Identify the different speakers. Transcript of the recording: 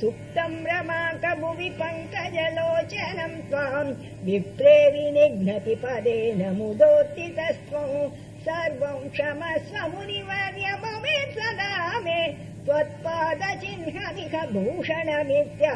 Speaker 1: सुप्तम् रमाकभुवि पङ्कजलोचनम् त्वाम् विप्रे विनिघ्नति पदेन मुदोत्थितस्त्वम् सर्वम् क्षमस्व मुनिवर्य भवेत् सदा मे त्वत्पादचिह्नमिह भूषणमित्यवहरीः।